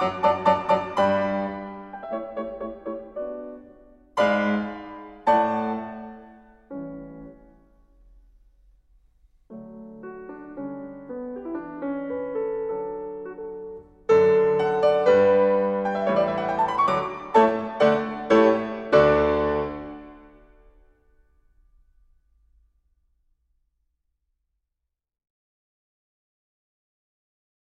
Música